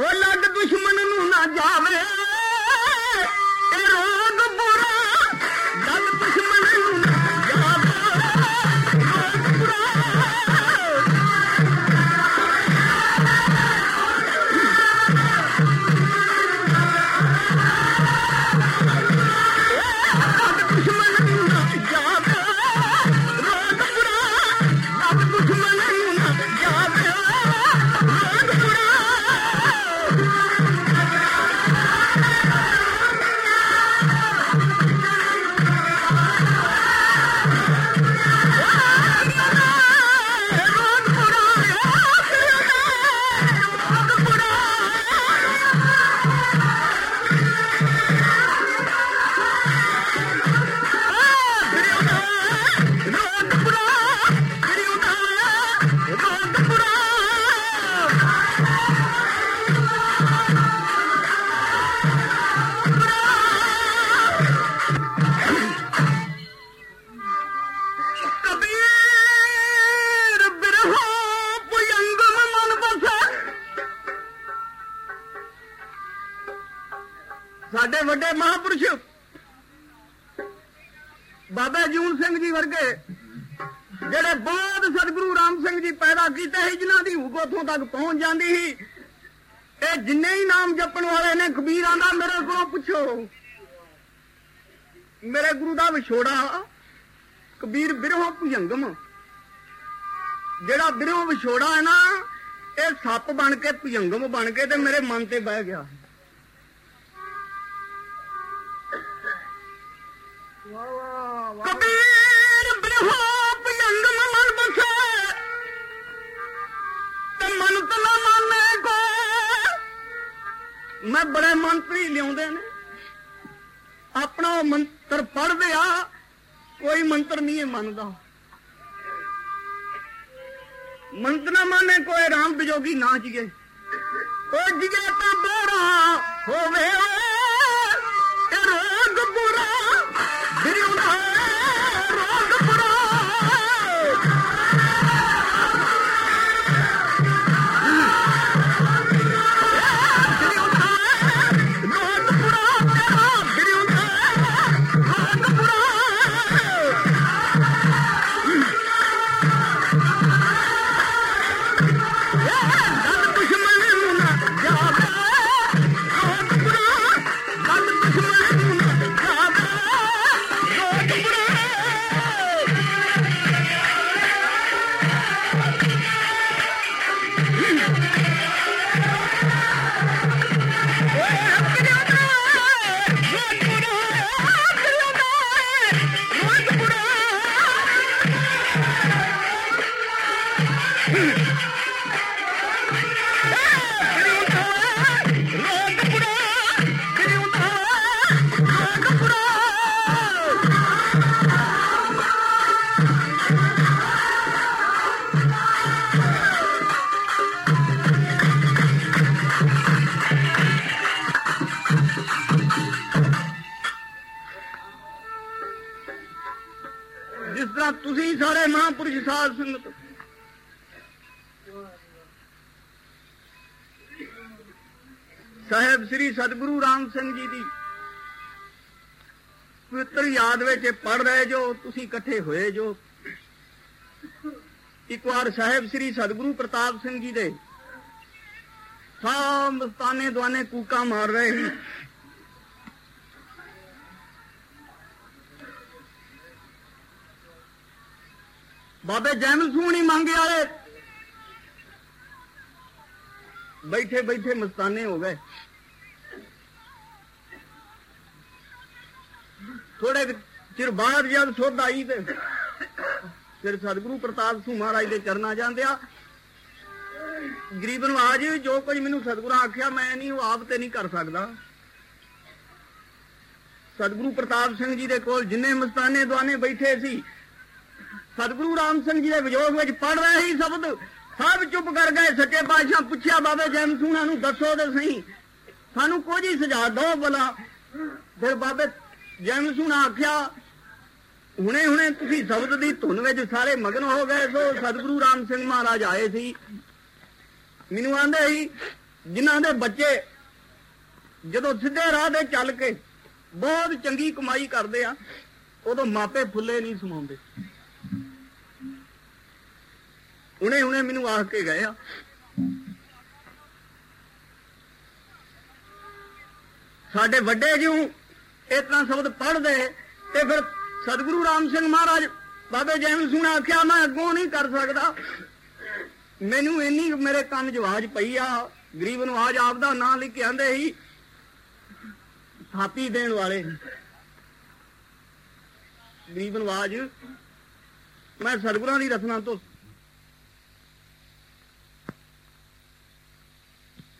ਉਹ ਲੱਗ ਦੁਸ਼ਮਣ ਨੂੰ ਨਾ ਜਾਵੇ ਇਹ ਰੋਗ ਸਾਡੇ ਵੱਡੇ ਮਹਾਪੁਰਸ਼ ਬਾਬਾ ਜੂਨ ਸਿੰਘ ਜੀ ਵਰਗੇ ਜਿਹੜੇ ਬਹੁਤ ਸਤਿਗੁਰੂ ਰਾਮ ਸਿੰਘ ਜੀ ਪੈਦਾ ਕੀਤੇ ਸੀ ਜਿਨ੍ਹਾਂ ਦੀ ਹੁਕ ਉੱਥੋਂ ਤੱਕ ਪਹੁੰਚ ਜਾਂਦੀ ਸੀ ਇਹ ਜਿੰਨੇ ਹੀ ਨਾਮ ਜਪਣ ਵਾਲੇ ਨੇ ਕਬੀਰ ਆਂਦਾ ਮੇਰੇ ਕੋਲੋਂ ਪੁੱਛੋ। ਮੇਰੇ ਗੁਰੂ ਦਾ ਵਿਛੋੜਾ ਕਬੀਰ ਬਿਰਹੋਂ ਭੁਜੰਗਮ। ਜਿਹੜਾ ਬਿਰਹੋਂ ਵਿਛੋੜਾ ਹੈ ਨਾ ਇਹ ਸੱਪ ਬਣ ਕੇ ਭੁਜੰਗਮ ਬਣ ਕੇ ਤੇ ਮੇਰੇ ਮਨ ਤੇ ਬਹਿ ਗਿਆ। ਕਬੀਰ ਮੈਂ ਬੜੇ ਮੰਤਰੀ ਲਿਆਉਂਦੇ ਨੇ। ਆਪਣਾ ਉਹ ਮੰਤਰ ਪੜ੍ਹਦੇ ਆ, ਕੋਈ ਮੰਤਰ ਨਹੀਂ ਇਹ ਮੰਨਦਾ। ਮੰਤਰ ਨਾ ਮੰਨੇ, ਕੋਈ ਰਾਮ ਬਿਜੋਗੀ ਨਾ ਜੀਏ। ਉਹ ਜਿਗੇ ਤਾਂ ਬੋੜਾ ਹੋਵੇ ਜਿਸ ਤਰ੍ਹਾਂ ਤੁਸੀਂ ਸਾਰੇ ਮਹਾਂਪੁਰਸ਼ ਸਾਧ ਸੰਗਤ। ਸਾਹਿਬ ਸ੍ਰੀ ਸਤਿਗੁਰੂ ਰਾਮ ਸਿੰਘ ਜੀ ਦੀ ਪਵਿੱਤਰ ਯਾਦ ਵਿੱਚ ਪੜ ਰਹੇ ਜੋ, ਤੁਸੀਂ ਇਕੱਠੇ ਹੋਏ ਜੋ। ਇੱਕ ਵਾਰ ਸਾਹਿਬ ਸ੍ਰੀ ਸਤਿਗੁਰੂ ਪ੍ਰਤਾਪ ਸਿੰਘ ਜੀ ਦੇ ਸਭ ਮਸਤਾਨੇ ਦੁਆਨੇ ਕੂਕਾ ਮਾਰ ਰਹੇ ਸੀ ਬਾਬੇ ਜੈਮਲ ਸੂਣੀ ਮੰਗੇ ਵਾਲੇ ਬੈਠੇ ਬੈਠੇ ਮਸਤਾਨੇ ਹੋ ਗਏ। ਥੋੜੇ ਚਿਰ ਬਾਅਦ ਜਦ ਸੁੱਧ ਆਈ ਤੇ ਫਿਰ ਸਤਿਗੁਰੂ ਪ੍ਰਤਾਪ ਸਿੰਘ ਮਹਾਰਾਜ ਦੇ ਚਰਨਾਂ ਜਾਂਦਿਆ। ਗਰੀਬ ਨਵਾਜ, ਜੋ ਕੁਝ ਮੈਨੂੰ ਸਤਿਗੁਰਾਂ ਆਖਿਆ, ਮੈਂ ਨਹੀਂ, ਉਹ ਆਪ ਤੇ ਨਹੀਂ ਕਰ ਸਕਦਾ। ਸਤਿਗੁਰੂ ਪ੍ਰਤਾਪ ਸਿੰਘ ਜੀ ਦੇ ਕੋਲ ਜਿੰਨੇ ਮਸਤਾਨੇ, ਦੁਆਨੇ ਬੈਠੇ ਸੀ ਸਤਿਗੁਰੂ ਰਾਮ ਸਿੰਘ ਜੀ ਦੇ ਵਿਜੋਗ ਵਿੱਚ ਪੜ ਰਹੇ ਸੀ ਸ਼ਬਦ। ਸਭ ਚੁੱਪ ਕਰ ਗਏ, ਸੱਚੇ ਪਾਤਸ਼ਾਹ ਪੁੱਛਿਆ, ਬਾਬੇ ਜੈਮ ਸੂਣਾ ਨੂੰ ਦੱਸੋ ਤੇ ਸਹੀ। ਸਾਨੂੰ ਕੁਝ ਹੀ ਸੁਝਾ ਦਿਓ ਭਲਾ। ਫਿਰ ਬਾਬੇ ਜੈਮ ਸੂਣਾ ਆਖਿਆ, ਹੁਣੇ ਹੁਣੇ ਤੁਸੀਂ ਸ਼ਬਦ ਦੀ ਧੁਨ ਵਿੱਚ ਸਾਰੇ ਮਗਨ ਹੋ ਗਏ ਸੋ ਸਤਿਗੁਰੂ ਰਾਮ ਸਿੰਘ ਮਹਾਰਾਜ ਆਏ ਸੀ। ਮੈਨੂੰ ਆਂਦੇ ਸੀ, ਜਿਨ੍ਹਾਂ ਦੇ ਬੱਚੇ ਜਦੋਂ ਸਿੱਧੇ ਰਾਹ ਤੇ ਚੱਲ ਕੇ ਬਹੁਤ ਚੰਗੀ ਕਮਾਈ ਕਰਦੇ ਆ, ਉਦੋਂ ਮਾਪੇ ਫੁੱਲੇ ਨਹੀਂ ਸਮਾਉਂਦੇ। ਉਹਨੇ ਉਹਨੇ ਮੈਨੂੰ ਆਖ ਕੇ ਗਏ ਆ। ਸਾਡੇ ਵੱਡੇ ਜਿਉ ਇਤਨਾ ਸ਼ਬਦ ਪੜ੍ਹਦੇ ਤੇ ਫਿਰ ਸਤਿਗੁਰੂ ਰਾਮ ਸਿੰਘ ਮਹਾਰਾਜ ਬਾਬੇ ਜੈਨ ਸੁਣਾ ਆਖਿਆ, ਮੈਂ ਅੱਗੋਂ ਨਹੀਂ ਕਰ ਸਕਦਾ। ਮੈਨੂੰ ਇੰਨੀ ਮੇਰੇ ਕੰਨ 'ਚ ਆਵਾਜ਼ ਪਈ ਆ। ਗਰੀਬ ਨੂੰ ਆਜ ਆਪਦਾ ਨਾਂ ਲਿਖ ਕੇ ਆਂਦੇ ਸੀ, ਥਾਪੀ ਦੇਣ ਵਾਲੇ। ਗਰੀਬ ਨਵਾਜ ਮੈਂ ਸਤਿਗੁਰਾਂ ਦੀ ਰਸਨਾ ਤੋਂ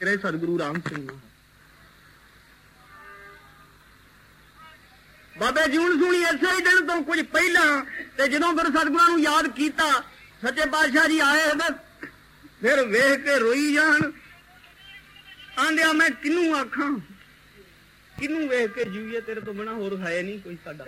ਤੇਰੇ ਸਤਿਗੁਰੂ ਰਾਮ ਸਿੰਘ ਬਾਬੇ ਜੂਨ ਸੁਣੀ, ਇਸੇ ਹੀ ਦਿਨ ਤੋਂ ਕੁਝ ਪਹਿਲਾਂ ਤੇ ਜਦੋਂ ਫਿਰ ਸਤਿਗੁਰਾਂ ਨੂੰ ਯਾਦ ਕੀਤਾ, ਸੱਚੇ ਪਾਤਸ਼ਾਹ ਜੀ ਆਏ ਤੇ ਫਿਰ ਵੇਖ ਕੇ ਰੋਈ ਜਾਣ। ਆਂਦਿਆ ਮੈਂ ਕਿਨੂੰ ਆਖਾਂ? ਕਿਨੂੰ ਵੇਖ ਕੇ ਜੀਈਏ ਤੇਰੇ ਤੋਂ ਬਿਨਾ ਹੋਰ ਹੈ ਨਹੀਂ ਕੋਈ ਸਾਡਾ।